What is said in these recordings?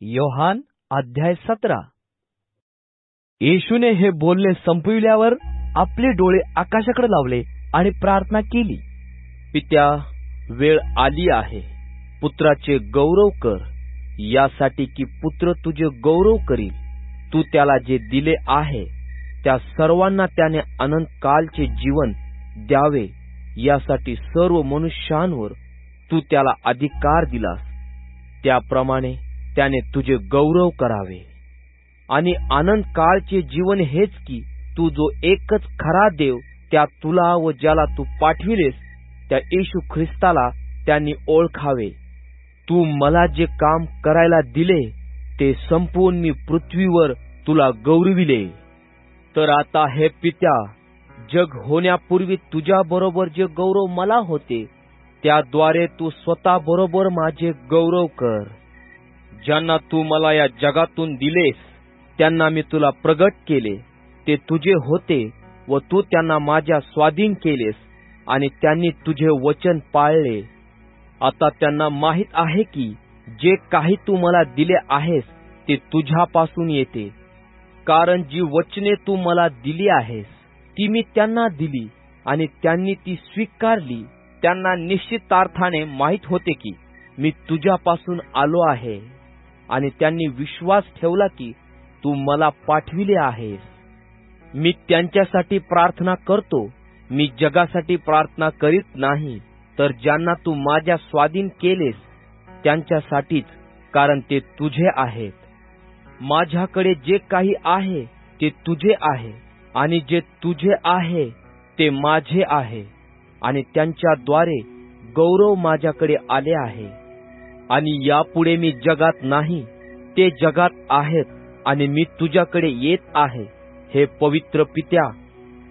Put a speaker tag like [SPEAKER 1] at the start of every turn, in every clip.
[SPEAKER 1] योहान अध्याय सतरा. येशूने हे बोलणे संपविल्यावर आपले डोळे आकाशाकडे लावले आणि प्रार्थना केली. पित्या वेळ आली आहे. पुत्राचे गौरव कर. यासाठी की पुत्र तुझे गौरव करील. तू त्याला जे दिले आहे त्या सर्वांना त्याने अनंत कालचे जीवन द्यावे. यासाठी सर्व मनुष्यांवर तू त्याला अधिकार दिलास. त्याप्रमाणे त्याने तुझे गौरव करावे. आणि आनंद काळचे जीवन हेच की तू जो एकच खरा देव त्या तुला व ज्याला तू पाठविलेस त्या येशू ख्रिस्ताला त्यांनी ओळखावे. तू मला जे काम करायला दिले ते संपवून मी पृथ्वीवर तुला गौरविले. तर आता हे पित्या जग होण्यापूर्वी तुझ्या बरोबर जे गौरव मला होते त्याद्वारे तू स्वतः बरोबर माझे गौरव कर. ज्यांना तू मला या जगातून दिलेस त्यांना मी तुला प्रगट केले. ते तुझे होते व तू त्यांना माझ्या स्वाधीन केलेस आणि त्यांनी तुझे वचन पाळले. आता त्यांना माहीत आहे की जे काही तू मला दिले आहेस ते तुझ्यापासून येते. कारण जी वचने तू मला दिली आहेस ती मी त्यांना दिली आणि त्यांनी ती स्वीकारली. त्यांना निश्चितार्थाने माहीत होते की मी तुझ्यापासून आलो आहे. आणि त्यांनी विश्वास ठेवला की तू मला पाठविले आहेस. मी त्यांच्यासाठी प्रार्थना करतो. मी जगासाठी प्रार्थना करीत नाही तर ज्यांना तू माझ्या स्वाधीन केलेस त्यांच्यासाठीच कारण ते तुझे आहेत. माझ्याकडे जे काही आहे ते तुझे आहे आणि जे तुझे आहे ते माझे आहे आणि त्यांच्याद्वारे गौरव माझ्याकडे आले आहे. आणि यापुढे मी जगात नाही ते जगात आहेत आणि मी तुझ्याकडे येत आहे. हे पवित्र पित्या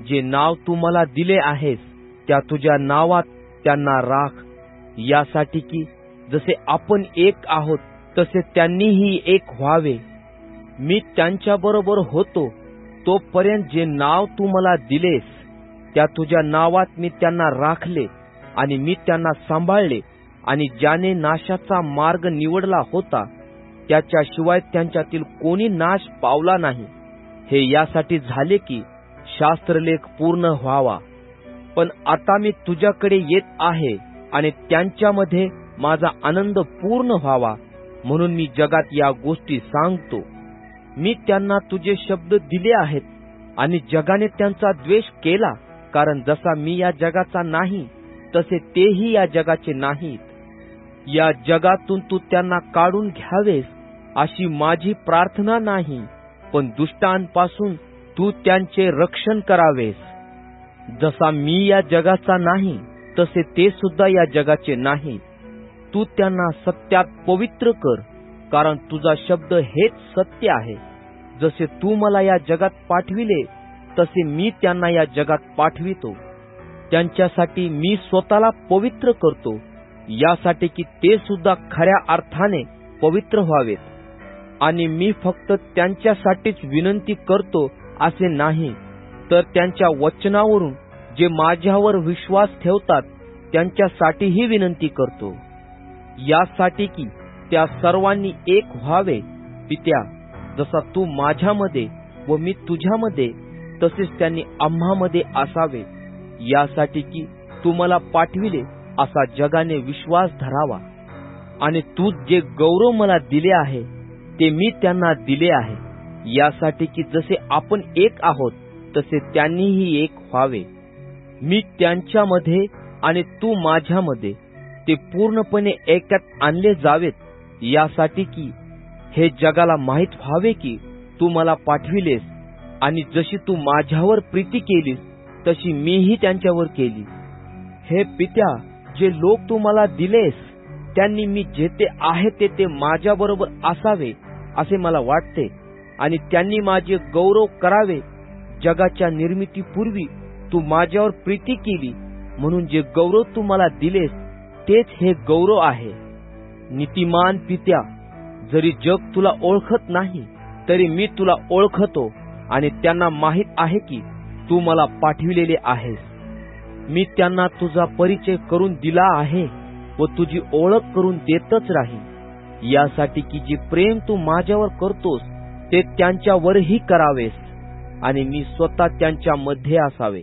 [SPEAKER 1] जे नाव तू मला दिले आहेस त्या तुझ्या नावात त्यांना राख. यासाठी की जसे आपण एक आहोत तसे त्यांनीही एक व्हावे. मी त्यांच्याबरोबर होतो तोपर्यंत जे नाव तू मला दिलेस त्या तुझ्या नावात मी त्यांना राखले आणि मी त्यांना सांभाळले. आणि ज्याने नाशाचा मार्ग निवडला होता त्याच्याशिवाय त्यांच्यातील कोणी नाश पावला नाही. हे यासाठी झाले की शास्त्रलेख पूर्ण व्हावा. पण आता मी तुझ्याकडे येत आहे आणि त्यांच्यामध्ये माझा आनंद पूर्ण व्हावा म्हणून मी जगात या गोष्टी सांगतो. मी त्यांना तुझे शब्द दिले आहेत आणि जगाने त्यांचा द्वेष केला कारण जसा मी या जगाचा नाही तसे तेही या जगाचे नाहीत. या जगातून तू त्यांना काढून घ्यावेस अशी माझी प्रार्थना नाही पण दुष्टांपासून तू त्यांचे रक्षण करावेस. जसा मी या जगाचा नाही तसे ते सुद्धा या जगाचे नाही तू त्यांना सत्यात पवित्र कर कारण तुझा शब्द हेच सत्य आहे. जसे तू मला या जगात पाठविले तसे मी त्यांना या जगात पाठवितो. त्यांच्यासाठी मी स्वतःला पवित्र करतो. यासाठी की ते सुद्धा खऱ्या अर्थाने पवित्र व्हावेत. आणि मी फक्त त्यांच्यासाठीच विनंती करतो असे नाही तर त्यांच्या वचनावरून जे माझ्यावर विश्वास ठेवतात त्यांच्यासाठीही विनंती करतो. यासाठी की त्या सर्वांनी एक व्हावे पित्या जसा तू माझ्यामध्ये व मी तुझ्यामध्ये तसेच त्यांनी आम्हामध्ये असावे. यासाठी की तू मला पाठविले असा जगाने विश्वास धरावा. आणि तू जे गौरव मला दिले आहे ते मी त्यांना दिले आहे. यासाठी की जसे आपण एक आहोत तसे त्यांनीही एक व्हावे. मी त्यांच्यामध्ये आणि तू माझ्यामध्ये ते पूर्णपणे ऐक्यात आणले जावेत. यासाठी की हे जगाला माहीत व्हावे की तू मला पाठविलेस आणि जशी तू माझ्यावर प्रीती केलीस तशी मीही त्यांच्यावर केली. हे पित्या जे लोक तू मला दिलेस त्यांनी मी जेथे आहे ते ते माझ्याबरोबर असावे असे मला वाटते. आणि त्यांनी माझे गौरव करावे. जगाच्या निर्मितीपूर्वी तू माझ्यावर प्रीती केली म्हणून जे गौरव तू मला दिलेस तेच हे गौरव आहे. नीतिमान पित्या जरी जग तुला ओळखत नाही तरी मी तुला ओळखतो. आणि त्यांना माहीत आहे की तू मला पाठविलेले आहेस. मी त्यांना तुझा परिचय करून दिला आहे व तुझी ओळख करून देतच राहील यासाठी की जे प्रेम तू माझ्यावर करतोस ते त्यांच्यावरही करावेस आणि मी स्वतः त्यांच्या मध्ये असावे.